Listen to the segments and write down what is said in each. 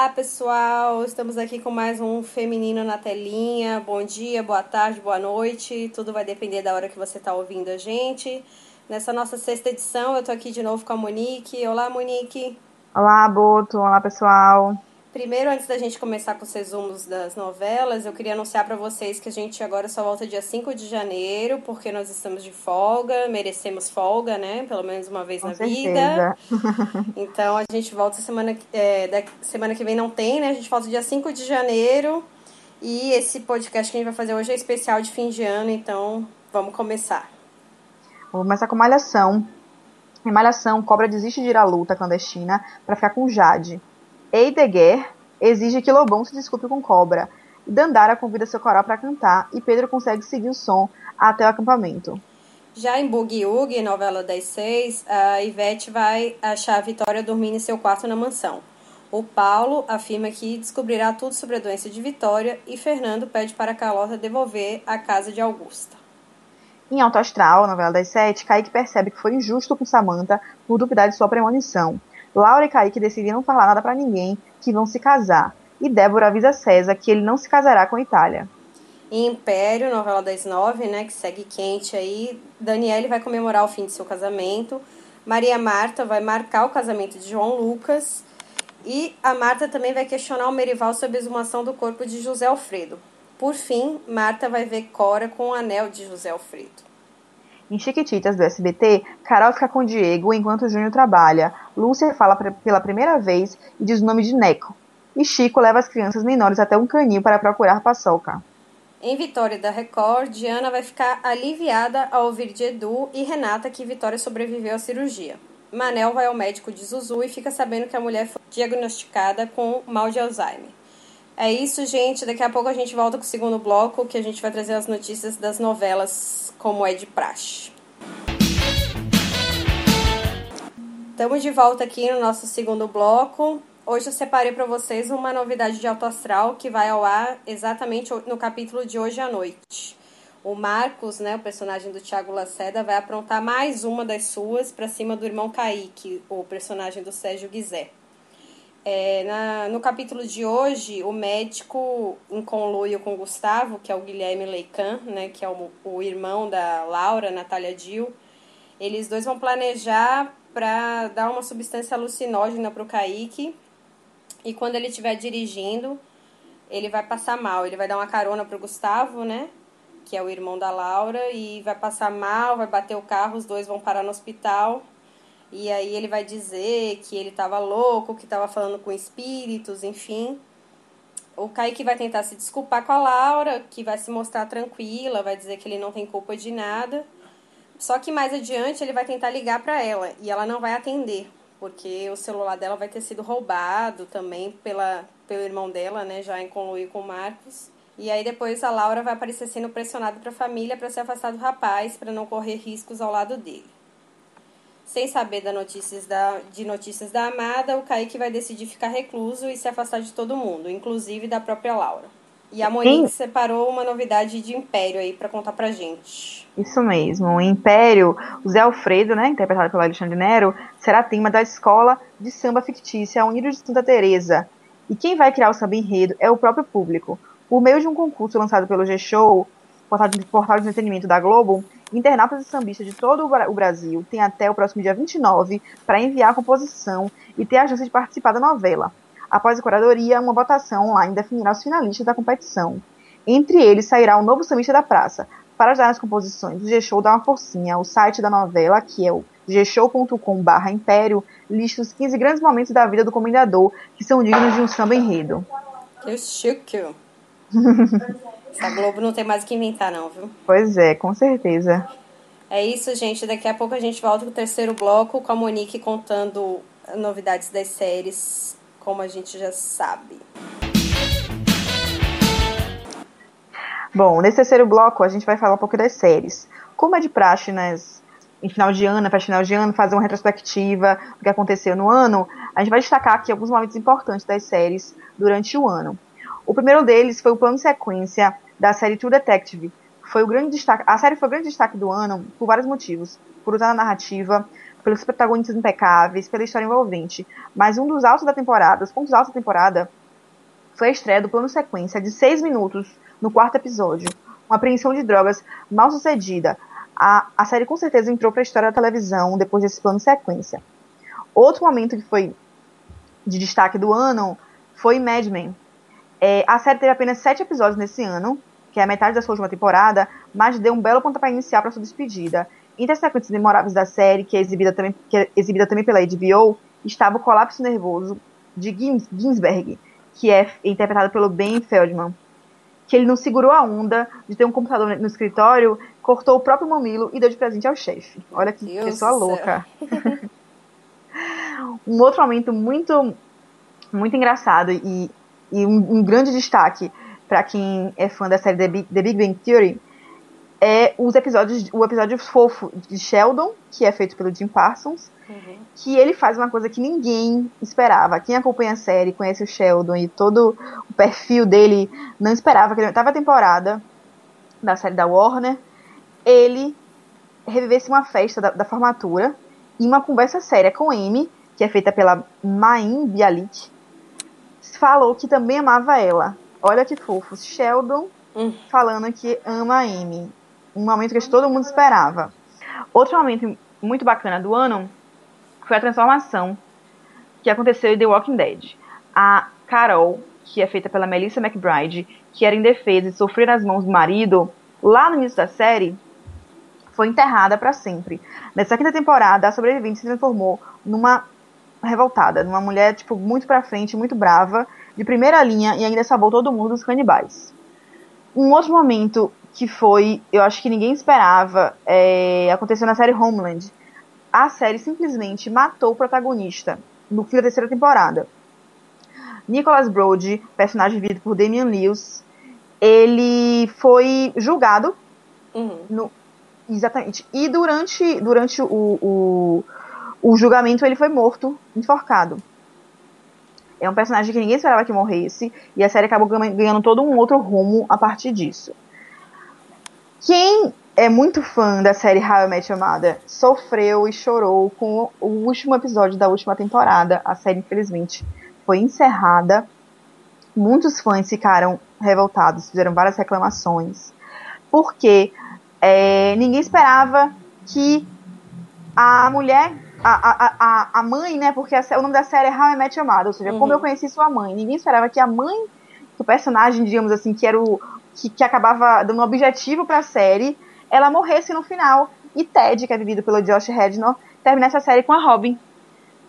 Olá, pessoal! Estamos aqui com mais um Feminino na Telinha. Bom dia, boa tarde, boa noite. Tudo vai depender da hora que você está ouvindo a gente. Nessa nossa sexta edição, eu tô aqui de novo com a Monique. Olá, Monique! Olá, Boto! Olá, pessoal! Primeiro, antes da gente começar com os resumos das novelas, eu queria anunciar para vocês que a gente agora só volta dia 5 de janeiro, porque nós estamos de folga, merecemos folga, né? Pelo menos uma vez Com na certeza. vida. Então a gente volta semana, é, da semana que vem não tem, né? A gente volta dia 5 de janeiro. E esse podcast que a gente vai fazer hoje é especial de fim de ano, então vamos começar. Vou começar com Malhação. Em Malhação, Cobra desiste de ir à luta clandestina para ficar com Jade. Eideguer exige que Lobão se desculpe com Cobra. Dandara convida seu coral para cantar e Pedro consegue seguir o som até o acampamento. Já em Boogie Woogie, novela das seis, a Ivete vai achar a Vitória dormindo em seu quarto na mansão. O Paulo afirma que descobrirá tudo sobre a doença de Vitória e Fernando pede para Carlota devolver a casa de Augusta. Em Alto Astral, novela das sete, Kaique percebe que foi injusto com Samantha por duvidar de sua premonição. Laura e Kaique decidem não falar nada para ninguém que vão se casar. E Débora avisa César que ele não se casará com Itália. Em Império, novela das nove, né, que segue quente aí, Daniele vai comemorar o fim de seu casamento. Maria Marta vai marcar o casamento de João Lucas. E a Marta também vai questionar o Merival sobre a exumação do corpo de José Alfredo. Por fim, Marta vai ver Cora com o anel de José Alfredo. Em Chiquititas do SBT, Carol fica com Diego enquanto Júnior trabalha. Lúcia fala pela primeira vez e diz o nome de Neco. E Chico leva as crianças menores até um canil para procurar paçoca. Em Vitória da Record, Diana vai ficar aliviada ao ouvir de Edu e Renata que Vitória sobreviveu à cirurgia. Manel vai ao médico de Zuzu e fica sabendo que a mulher foi diagnosticada com mal de Alzheimer. É isso, gente. Daqui a pouco a gente volta com o segundo bloco, que a gente vai trazer as notícias das novelas, como é de praxe. Estamos de volta aqui no nosso segundo bloco. Hoje eu separei para vocês uma novidade de Alto Astral que vai ao ar exatamente no capítulo de hoje à noite. O Marcos, né, o personagem do Tiago Lacerda, vai aprontar mais uma das suas para cima do irmão Kaique, o personagem do Sérgio Guizé. É, na, no capítulo de hoje, o médico, em conluio com Gustavo, que é o Guilherme Leican, né, que é o, o irmão da Laura, Natália Dil, eles dois vão planejar para dar uma substância alucinógena para o Kaique. E quando ele estiver dirigindo, ele vai passar mal. Ele vai dar uma carona para o Gustavo, né? Que é o irmão da Laura, e vai passar mal, vai bater o carro, os dois vão parar no hospital. E aí ele vai dizer que ele estava louco, que estava falando com espíritos, enfim. O Kaique vai tentar se desculpar com a Laura, que vai se mostrar tranquila, vai dizer que ele não tem culpa de nada. Só que mais adiante ele vai tentar ligar para ela e ela não vai atender, porque o celular dela vai ter sido roubado também pela, pelo irmão dela, né, já em conluio com o Marcos. E aí depois a Laura vai aparecer sendo pressionada para a família para se afastar do rapaz, para não correr riscos ao lado dele. Sem saber da notícias da, de notícias da amada, o Kaique vai decidir ficar recluso e se afastar de todo mundo, inclusive da própria Laura. E a Monique Sim. separou uma novidade de Império aí para contar pra gente. Isso mesmo. Em Império, o Zé Alfredo, né, interpretado pelo Alexandre Nero, será tema da escola de samba fictícia Unido de Santa Teresa. E quem vai criar o samba enredo é o próprio público. Por meio de um concurso lançado pelo G-Show, portal de, portal de entretenimento da Globo, internautas e sambistas de todo o Bra- o Brasil têm até o próximo dia 29 para enviar a composição e ter a chance de participar da novela. Após a curadoria, uma votação online definirá os finalistas da competição. Entre eles sairá o novo sambista da praça. Para ajudar nas composições, o G-Show dá uma forcinha. O site da novela, que é o gshow.com.br império, lista os 15 grandes momentos da vida do comendador que são dignos de um samba enredo. Que chique! Essa Globo não tem mais o que inventar, não, viu? Pois é, com certeza. É isso, gente. Daqui a pouco a gente volta com o terceiro bloco com a Monique contando novidades das séries, como a gente já sabe. Bom, nesse terceiro bloco a gente vai falar um pouco das séries. Como é de praxe nas, em final de ano, para final de ano, fazer uma retrospectiva do que aconteceu no ano, a gente vai destacar aqui alguns momentos importantes das séries durante o ano. O primeiro deles foi o plano sequência da série True Detective. Foi o grande destaque, a série foi o grande destaque do ano por vários motivos. Por usar a narrativa, pelos protagonistas impecáveis, pela história envolvente. Mas um dos altos da temporada, os pontos altos da temporada, foi a estreia do plano sequência de seis minutos no quarto episódio. Uma apreensão de drogas mal sucedida. A, a série com certeza entrou para a história da televisão depois desse plano sequência. Outro momento que foi de destaque do ano foi Mad Men. É, a série teve apenas sete episódios nesse ano, que é a metade da sua última temporada, mas deu um belo pontapé inicial para sua despedida. Entre as sequências memoráveis da série, que é exibida também, que é exibida também pela HBO, estava o colapso nervoso de Ginsberg, que é interpretado pelo Ben Feldman, que ele não segurou a onda de ter um computador no escritório, cortou o próprio mamilo e deu de presente ao chefe. Olha que Deus pessoa louca. um outro momento muito muito engraçado e, e um, um grande destaque para quem é fã da série The Big, The Big Bang Theory é os episódios, o episódio fofo de Sheldon, que é feito pelo Jim Parsons, uhum. que ele faz uma coisa que ninguém esperava. Quem acompanha a série, conhece o Sheldon e todo o perfil dele, não esperava que ele estava a temporada da série da Warner, ele revivesse uma festa da, da, formatura e uma conversa séria com Amy, que é feita pela Maim Bialik, falou que também amava ela. Olha que fofo. Sheldon hum. falando que ama a Amy um momento que todo mundo esperava. Outro momento muito bacana do ano foi a transformação que aconteceu em The Walking Dead. A Carol, que é feita pela Melissa McBride, que era indefesa e sofreu nas mãos do marido, lá no início da série, foi enterrada para sempre. Nessa quinta temporada, a sobrevivente se transformou numa revoltada, numa mulher tipo muito para frente, muito brava, de primeira linha e ainda salvou todo mundo dos canibais. Um outro momento que foi, eu acho que ninguém esperava, é, aconteceu na série Homeland. A série simplesmente matou o protagonista no fim da terceira temporada. Nicholas Brody, personagem vivido por Damian Lewis, ele foi julgado uhum. no, exatamente. E durante, durante o, o, o julgamento ele foi morto, enforcado. É um personagem que ninguém esperava que morresse e a série acabou ganhando todo um outro rumo a partir disso. Quem é muito fã da série How I Met Your Mother sofreu e chorou com o último episódio da última temporada. A série, infelizmente, foi encerrada. Muitos fãs ficaram revoltados, fizeram várias reclamações, porque é, ninguém esperava que a mulher, a, a, a, mãe, né? Porque a, o nome da série é How I Met Your Mother, ou seja, uhum. como eu conheci sua mãe. Ninguém esperava que a mãe, que o personagem, digamos assim, que era o, que, que acabava dando um objetivo para a série, ela morresse no final e Ted, que é vivido pelo Josh Rednor, terminasse a série com a Robin,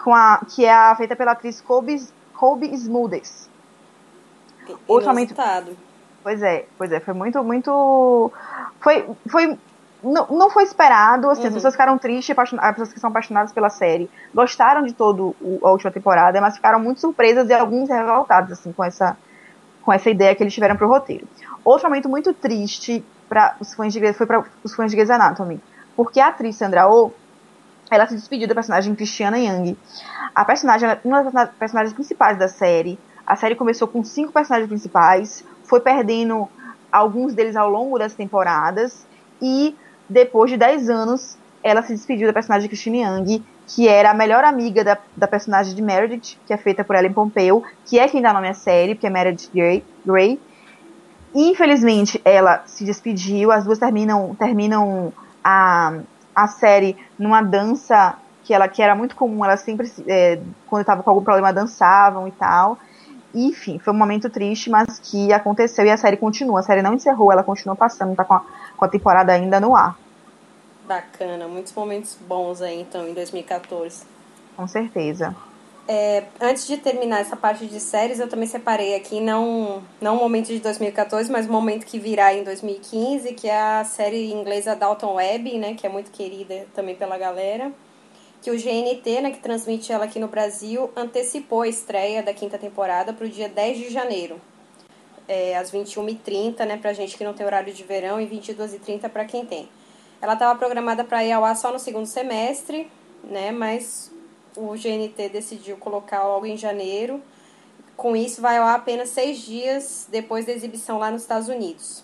com a, que é a, feita pela atriz Colby, Colby Smulders. Outro momento. Pois é, pois é, foi muito, muito. Foi. foi não, não foi esperado, assim, uhum. as pessoas ficaram tristes, as pessoas que são apaixonadas pela série gostaram de todo a última temporada, mas ficaram muito surpresas e alguns revoltados, assim, com essa, com essa ideia que eles tiveram pro roteiro. Outro momento muito triste para os fãs de Grey's, foi para os fãs de Grey's Anatomy, porque a atriz Sandra Oh, ela se despediu da personagem Christiana Young. A personagem, uma das personagens principais da série. A série começou com cinco personagens principais, foi perdendo alguns deles ao longo das temporadas e depois de 10 anos ela se despediu da personagem Christine Young, que era a melhor amiga da, da personagem de Meredith, que é feita por Ellen Pompeo, que é quem dá nome à série, porque é Meredith Grey, Grey Infelizmente, ela se despediu, as duas terminam, terminam a, a série numa dança que ela que era muito comum, elas sempre, é, quando estava com algum problema, dançavam e tal. Enfim, foi um momento triste, mas que aconteceu e a série continua. A série não encerrou, ela continua passando, tá com a, com a temporada ainda no ar. Bacana, muitos momentos bons aí então em 2014. Com certeza. É, antes de terminar essa parte de séries, eu também separei aqui não não o momento de 2014, mas o momento que virá em 2015, que é a série inglesa Dalton Web, né, que é muito querida também pela galera, que o GNT, né, que transmite ela aqui no Brasil, antecipou a estreia da quinta temporada para o dia 10 de janeiro, é, às 21h30, né, pra gente que não tem horário de verão, e 22h30 para quem tem. Ela estava programada para ir ao ar só no segundo semestre, né, mas o GNT decidiu colocar logo em janeiro. Com isso, vai ao ar apenas seis dias depois da exibição lá nos Estados Unidos.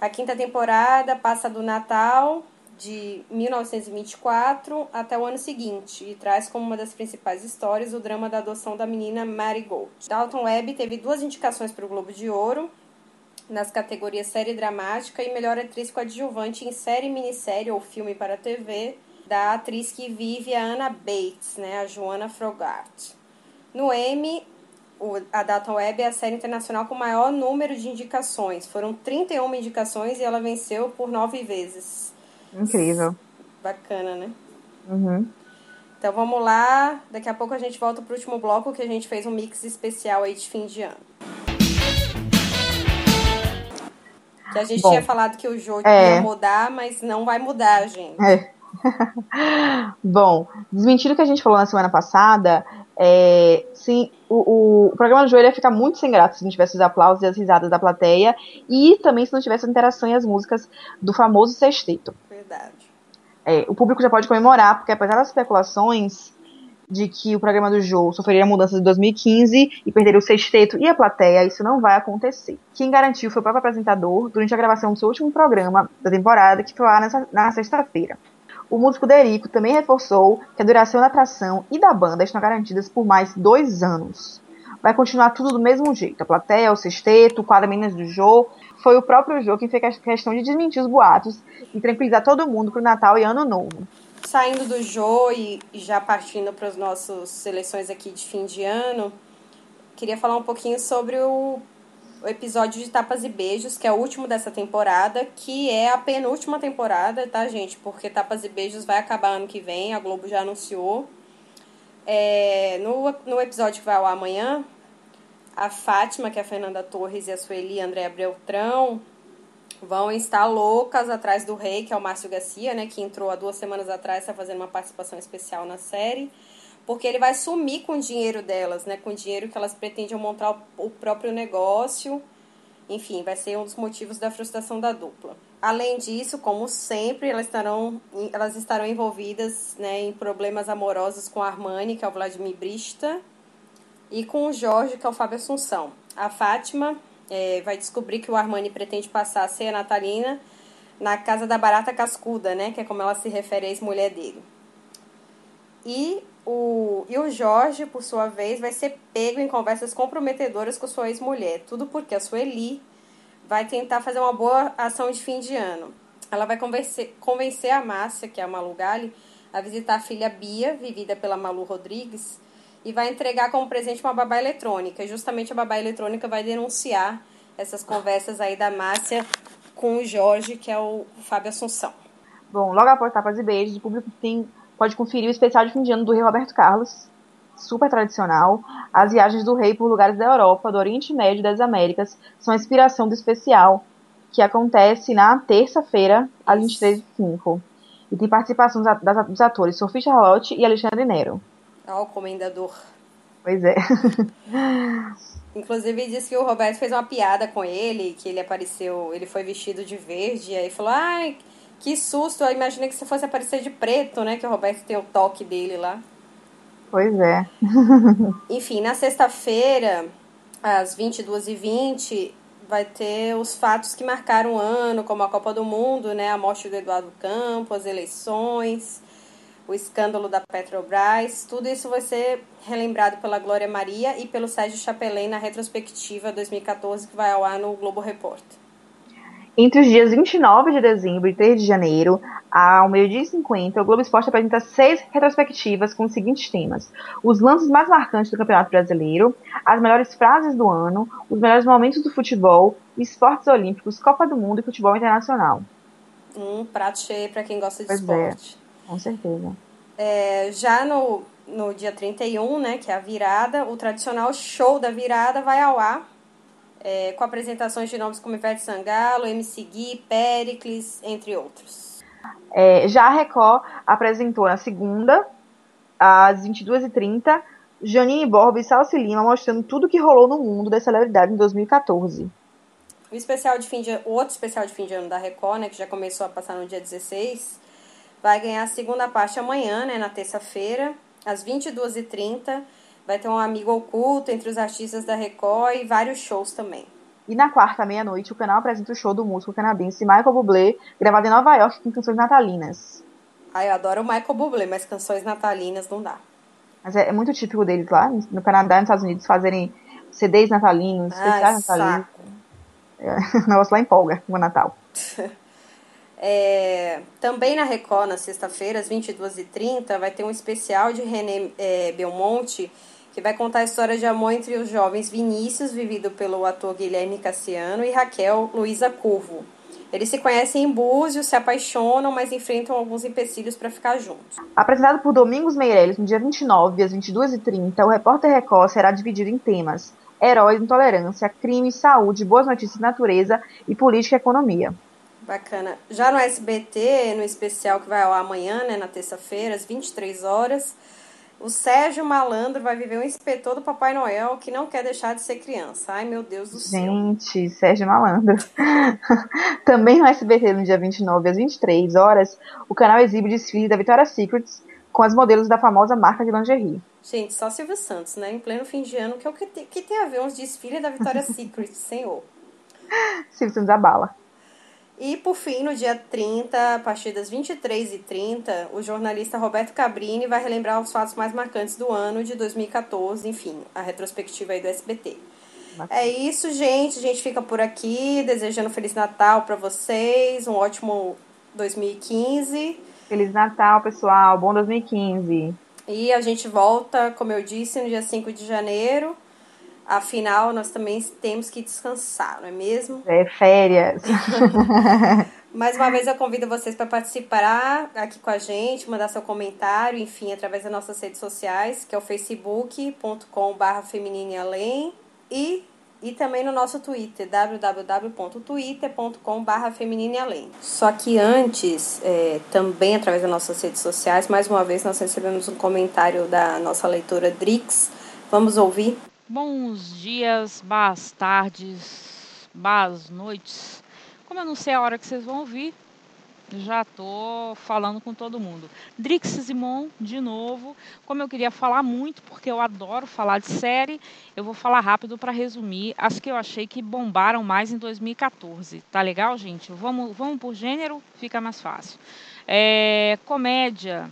A quinta temporada passa do Natal de 1924 até o ano seguinte e traz como uma das principais histórias o drama da adoção da menina Marigold. Dalton Webb teve duas indicações para o Globo de Ouro nas categorias série dramática e melhor atriz coadjuvante em série, minissérie ou filme para TV da atriz que vive a Anna Bates, né, a Joanna Frogart. No Emmy, a Dalton Webb é a série internacional com maior número de indicações. Foram 31 indicações e ela venceu por nove vezes. Incrível. Bacana, né? Uhum. Então vamos lá. Daqui a pouco a gente volta pro último bloco que a gente fez um mix especial aí de fim de ano. Que a gente Bom, tinha falado que o jogo é... ia mudar, mas não vai mudar, gente. É. Bom, desmentindo o que a gente falou na semana passada, é, sim, o, o, programa do Joelho ia ficar muito sem graça se não tivesse os aplausos e as risadas da plateia e também se não tivesse a interação e as músicas do famoso sexteto. Verdade. É, o público já pode comemorar, porque apesar das especulações de que o programa do Joe sofreria mudanças em 2015 e perderia o sexteto e a plateia, isso não vai acontecer. Quem garantiu foi o próprio apresentador durante a gravação do seu último programa da temporada, que foi lá nessa, na sexta-feira. O músico Derico também reforçou que a duração da atração e da banda estão garantidas por mais dois anos. Vai continuar tudo do mesmo jeito. A plateia, o sexteto, o quadro Meninas do Jô. Foi o próprio Jô quem fez questão de desmentir os boatos e tranquilizar todo mundo pro Natal e Ano Novo. Saindo do Jô e já partindo para as nossas seleções aqui de fim de ano, queria falar um pouquinho sobre o o episódio de Tapas e Beijos, que é o último dessa temporada, que é a penúltima temporada, tá, gente? Porque Tapas e Beijos vai acabar ano que vem, a Globo já anunciou. É, no, no episódio que vai ao amanhã, a Fátima, que é a Fernanda Torres, e a Sueli André Beltrão vão estar loucas atrás do rei, que é o Márcio Garcia, né? Que entrou há duas semanas atrás, está fazendo uma participação especial na série porque ele vai sumir com o dinheiro delas, né? Com o dinheiro que elas pretendem montar o próprio negócio. Enfim, vai ser um dos motivos da frustração da dupla. Além disso, como sempre, elas estarão, elas estarão envolvidas né, em problemas amorosos com a Armani, que é o Vladimir Brista, e com o Jorge, que é o Fábio Assunção. A Fátima é, vai descobrir que o Armani pretende passar a ser a Natalina na casa da Barata Cascuda, né? Que é como ela se refere à ex-mulher dele. E o, e o Jorge, por sua vez, vai ser pego em conversas comprometedoras com sua ex-mulher. Tudo porque a Sueli vai tentar fazer uma boa ação de fim de ano. Ela vai convencer, convencer a Márcia, que é a Malu Gali, a visitar a filha Bia, vivida pela Malu Rodrigues, e vai entregar como presente uma babá eletrônica. E justamente a babá eletrônica vai denunciar essas conversas aí da Márcia com o Jorge, que é o Fábio Assunção. Bom, logo após tapas e beijos, o público tem pode conferir o especial de fim de ano do rei Roberto Carlos, super tradicional. As viagens do rei por lugares da Europa, do Oriente Médio e das Américas são a inspiração do especial, que acontece na terça-feira, às 23h05. E tem participação dos atores Sophie Charlotte e Alexandre Nero. Ó, o comendador. Pois é. Inclusive disse que o Roberto fez uma piada com ele, que ele apareceu, ele foi vestido de verde, e aí falou, ai, que susto, eu imaginei que você fosse aparecer de preto, né? Que o Roberto tem o toque dele lá. Pois é. Enfim, na sexta-feira, às 22h20, vai ter os fatos que marcaram o ano, como a Copa do Mundo, né? A morte do Eduardo Campos, as eleições, o escândalo da Petrobras. Tudo isso vai ser relembrado pela Glória Maria e pelo Sérgio Chapelin na retrospectiva 2014, que vai ao ar no Globo Repórter. Entre os dias 29 de dezembro e 3 de janeiro, ao meio-dia e 50, o Globo Esporte apresenta seis retrospectivas com os seguintes temas: os lances mais marcantes do Campeonato Brasileiro, as melhores frases do ano, os melhores momentos do futebol, esportes olímpicos, Copa do Mundo e futebol internacional. Um prato cheio para quem gosta de pois é, esporte. É, com certeza. É, já no, no dia 31, né, que é a virada, o tradicional show da virada vai ao ar é, com apresentações de nomes como Ivete Sangalo, MC Gui, Pericles, entre outros. É, já a Record apresentou na segunda, às 22h30, Janine Borba e Salsi Lima mostrando tudo que rolou no mundo da celebridade em 2014. O especial de fim de o outro especial de fim de ano da Record, né, que já começou a passar no dia 16, vai ganhar a segunda parte amanhã, né, na terça-feira, às 22h30 Vai ter um amigo oculto entre os artistas da Record e vários shows também. E na quarta, meia-noite, o canal apresenta o show do músico canadense Michael Bublé, gravado em Nova York com canções natalinas. Ah, eu adoro o Michael Bublé, mas canções natalinas não dá. Mas é, é muito típico deles lá, no Canadá e nos Estados Unidos, fazerem CDs natalinos, Ai, especiais natalinos. É, o negócio lá empolga com o Natal. É, também na Record, na sexta-feira, às 22h30, vai ter um especial de René é, Belmonte, que vai contar a história de amor entre os jovens Vinícius, vivido pelo ator Guilherme Cassiano, e Raquel Luiza Curvo. Eles se conhecem em Búzios, se apaixonam, mas enfrentam alguns empecilhos para ficar juntos. Apresentado por Domingos Meirelles no dia 29, às 22h30, o Repórter Record será dividido em temas heróis, intolerância, crime, saúde, boas notícias, natureza e política e economia. Bacana. Já no SBT, no especial que vai ao amanhã, né, na terça-feira, às 23 horas, o Sérgio Malandro vai viver um inspetor do Papai Noel que não quer deixar de ser criança. Ai, meu Deus do céu. Gente, Sérgio Malandro. Também no SBT, no dia 29 às 23 horas, o canal exibe o desfile da Victoria's Secrets com as modelos da famosa marca de lingerie. Gente, só Silvio Santos, né? Em pleno fim de ano, que é o que tem, que tem a ver uns desfiles da Victoria's Secret, senhor. Silvio Santos abala. E por fim, no dia 30, a partir das 23h30, o jornalista Roberto Cabrini vai relembrar os fatos mais marcantes do ano de 2014, enfim, a retrospectiva aí do SBT. É isso, gente. A gente fica por aqui, desejando Feliz Natal para vocês, um ótimo 2015. Feliz Natal, pessoal. Bom 2015. E a gente volta, como eu disse, no dia 5 de janeiro. Afinal, nós também temos que descansar, não é mesmo? É férias. Mais uma vez eu convido vocês para participar aqui com a gente, mandar seu comentário, enfim, através das nossas redes sociais, que é o facebook.com.br femininaalém e, e também no nosso Twitter, www.twitter.com.br femininaalém. Só que antes, é, também através das nossas redes sociais, mais uma vez nós recebemos um comentário da nossa leitora Drix. Vamos ouvir? Bons dias, boas tardes, boas noites. Como eu não sei a hora que vocês vão ouvir, já tô falando com todo mundo. Drix Simon, de novo. Como eu queria falar muito, porque eu adoro falar de série, eu vou falar rápido para resumir as que eu achei que bombaram mais em 2014. Tá legal, gente? Vamos, vamos por gênero, fica mais fácil. É, comédia.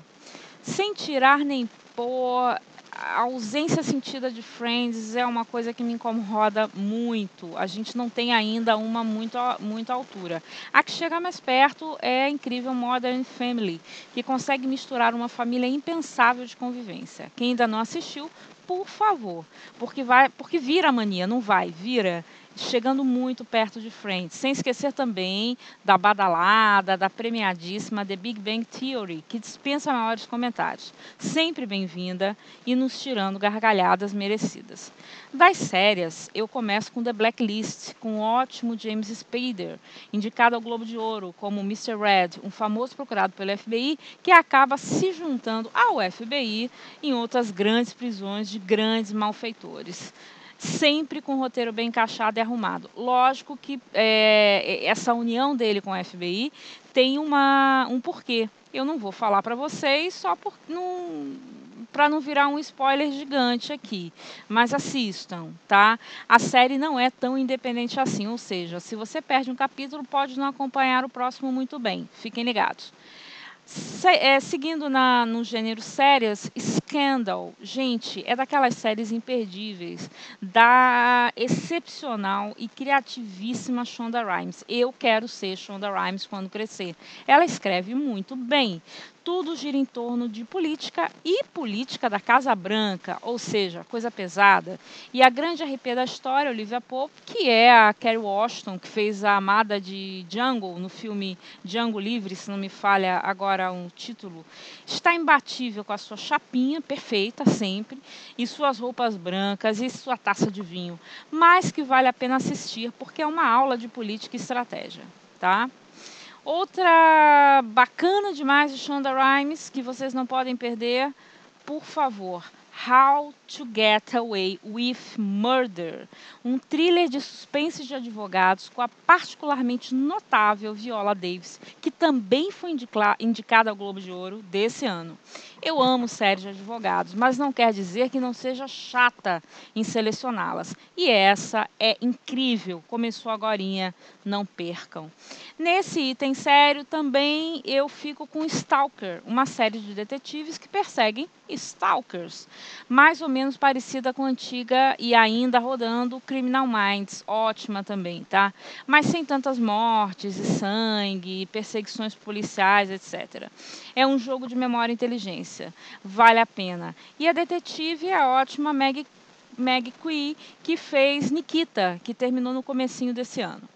Sem tirar nem pôr, a ausência sentida de Friends é uma coisa que me incomoda muito. A gente não tem ainda uma muito, muito altura. A que chega mais perto é a incrível Modern Family, que consegue misturar uma família impensável de convivência. Quem ainda não assistiu, por favor, porque vai, porque vira mania, não vai, vira chegando muito perto de Friends. Sem esquecer também da badalada, da premiadíssima The Big Bang Theory, que dispensa maiores comentários. Sempre bem-vinda e nos tirando gargalhadas merecidas. Das sérias, eu começo com The Blacklist, com o ótimo James Spader, indicado ao Globo de Ouro como Mr. Red, um famoso procurado pelo FBI que acaba se juntando ao FBI em outras grandes prisões de grandes malfeitores sempre com o roteiro bem encaixado e arrumado. Lógico que é, essa união dele com o FBI tem uma, um porquê. Eu não vou falar para vocês só por não para não virar um spoiler gigante aqui, mas assistam, tá? A série não é tão independente assim, ou seja, se você perde um capítulo, pode não acompanhar o próximo muito bem. Fiquem ligados. Se, é, seguindo na, no gênero séries, Scandal, gente, é daquelas séries imperdíveis da excepcional e criativíssima Shonda Rhimes. Eu quero ser Shonda Rhimes quando crescer. Ela escreve muito bem tudo gira em torno de política e política da Casa Branca, ou seja, coisa pesada. E a grande arrepia da história, Olivia Pope, que é a Kerry Washington, que fez a amada de Django no filme Django Livre, se não me falha agora um título, está imbatível com a sua chapinha perfeita sempre, e suas roupas brancas e sua taça de vinho, mas que vale a pena assistir porque é uma aula de política e estratégia, tá? Outra bacana demais de Shonda Rhimes, que vocês não podem perder, por favor, How to Get Away with Murder, um thriller de suspense de advogados com a particularmente notável Viola Davis, que também foi indicada ao Globo de Ouro desse ano. Eu amo séries de advogados, mas não quer dizer que não seja chata em selecioná-las. E essa é incrível, começou agora, não percam. Nesse item sério também eu fico com Stalker, uma série de detetives que perseguem stalkers, mais ou menos parecida com a antiga e ainda rodando Criminal Minds, ótima também, tá? Mas sem tantas mortes e sangue, perseguições policiais, etc. É um jogo de memória e inteligência, vale a pena. E a detetive é a ótima Meg Meg Quee, que fez Nikita, que terminou no comecinho desse ano.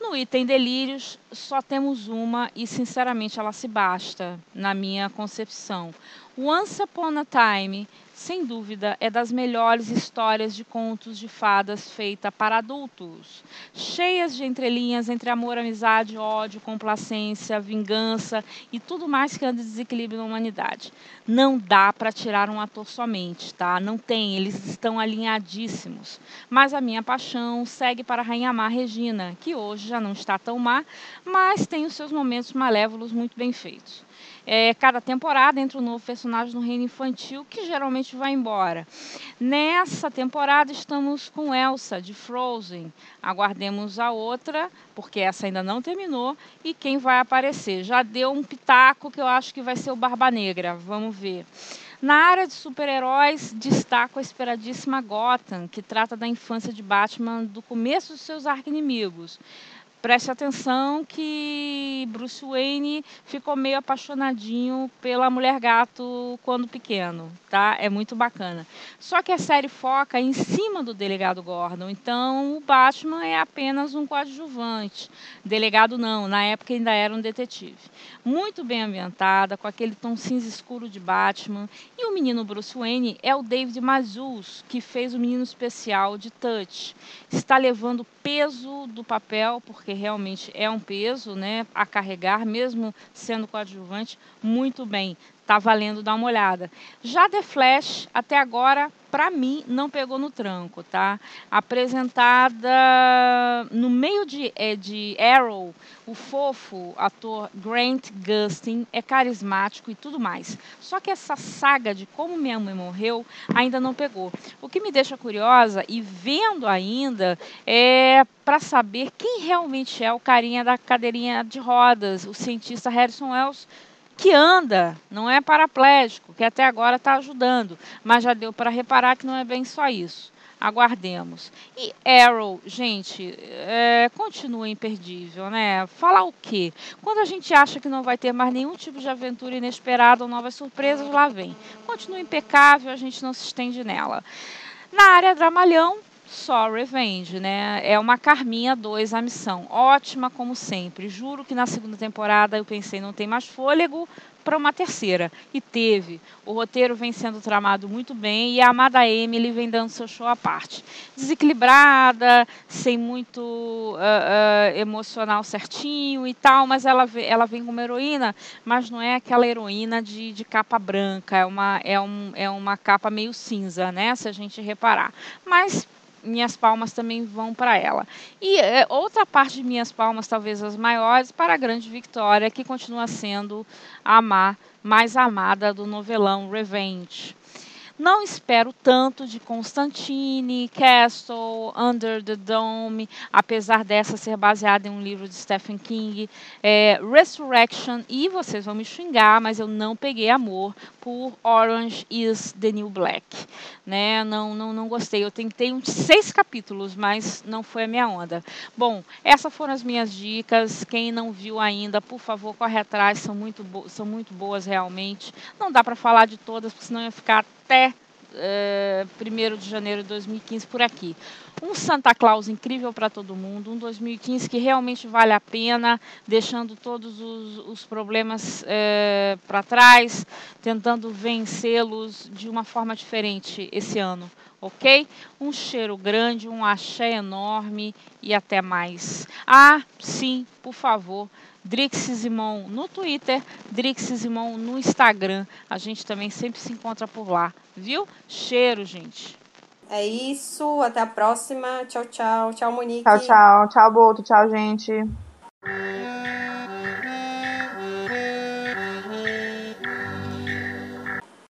No item delírios, só temos uma e, sinceramente, ela se basta, na minha concepção. Once Upon a Time, sem dúvida, é das melhores histórias de contos de fadas feita para adultos, cheias de entrelinhas entre amor, amizade, ódio, complacência, vingança e tudo mais que anda de desequilíbrio na humanidade. Não dá para tirar um ator somente, tá? Não tem, eles estão alinhadíssimos. Mas a minha paixão segue para a Rainha Má Regina, que hoje já não está tão má, mas tem os seus momentos malévolos muito bem feitos. É, cada temporada entra um novo personagem no reino infantil que geralmente vai embora. Nessa temporada estamos com Elsa de Frozen. Aguardemos a outra, porque essa ainda não terminou e quem vai aparecer. Já deu um pitaco que eu acho que vai ser o Barba Negra. Vamos ver. Na área de super-heróis, destaco a esperadíssima Gotham, que trata da infância de Batman do começo dos seus arquinimigos preste atenção que Bruce Wayne ficou meio apaixonadinho pela mulher gato quando pequeno, tá? É muito bacana. Só que a série foca em cima do delegado Gordon, então o Batman é apenas um coadjuvante. Delegado não, na época ainda era um detetive. Muito bem ambientada, com aquele tom cinza escuro de Batman. E o menino Bruce Wayne é o David Mazouz, que fez o menino especial de Touch. Está levando peso do papel, porque porque realmente é um peso né, a carregar, mesmo sendo coadjuvante, muito bem. Tá valendo dar uma olhada. Já The Flash, até agora, para mim, não pegou no tranco, tá? Apresentada no meio de, é, de Arrow, o fofo ator Grant Gustin é carismático e tudo mais. Só que essa saga de como minha mãe morreu ainda não pegou. O que me deixa curiosa e vendo ainda é para saber quem realmente é o carinha da cadeirinha de rodas, o cientista Harrison Wells que anda, não é paraplégico, que até agora está ajudando, mas já deu para reparar que não é bem só isso. Aguardemos. E Arrow, gente, é, continua imperdível, né? Falar o quê? Quando a gente acha que não vai ter mais nenhum tipo de aventura inesperada ou novas surpresas, lá vem. Continua impecável, a gente não se estende nela. Na área Dramalhão, só Revenge, né? É uma Carminha 2 a missão. Ótima como sempre. Juro que na segunda temporada eu pensei não tem mais fôlego para uma terceira. E teve. O roteiro vem sendo tramado muito bem e a amada Emily vem dando seu show à parte. Desequilibrada, sem muito uh, uh, emocional certinho e tal, mas ela, ela vem como heroína, mas não é aquela heroína de, de capa branca, é uma, é, um, é uma capa meio cinza, né? Se a gente reparar. Mas minhas palmas também vão para ela. E é, outra parte de minhas palmas, talvez as maiores, para a grande Victoria, que continua sendo a mais amada do novelão Revenge. Não espero tanto de Constantine, Castle, Under the Dome, apesar dessa ser baseada em um livro de Stephen King, é, Resurrection, e vocês vão me xingar, mas eu não peguei amor por Orange is the New Black. Né? Não, não, não gostei. Eu tentei uns seis capítulos, mas não foi a minha onda. Bom, essas foram as minhas dicas. Quem não viu ainda, por favor, corre atrás, são muito, são muito boas realmente. Não dá para falar de todas, porque senão ia ficar até é, 1 de janeiro de 2015 por aqui. Um Santa Claus incrível para todo mundo, um 2015 que realmente vale a pena, deixando todos os, os problemas é, para trás, tentando vencê-los de uma forma diferente esse ano, ok? Um cheiro grande, um axé enorme e até mais. Ah, sim, por favor, Drix no Twitter, Drix no Instagram. A gente também sempre se encontra por lá, viu? Cheiro, gente. É isso, até a próxima. Tchau, tchau. Tchau, Monique. Tchau, tchau. Tchau, Boto. Tchau, gente.